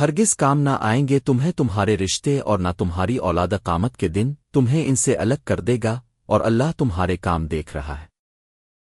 ہرگز کام نہ آئیں گے، تمہیں تمہارے رشتے اور نہ تمہاری اولاد قامت کے دن تمہیں ان سے الگ کر دے گا اور اللہ تمہارے کام دیکھ رہا ہے۔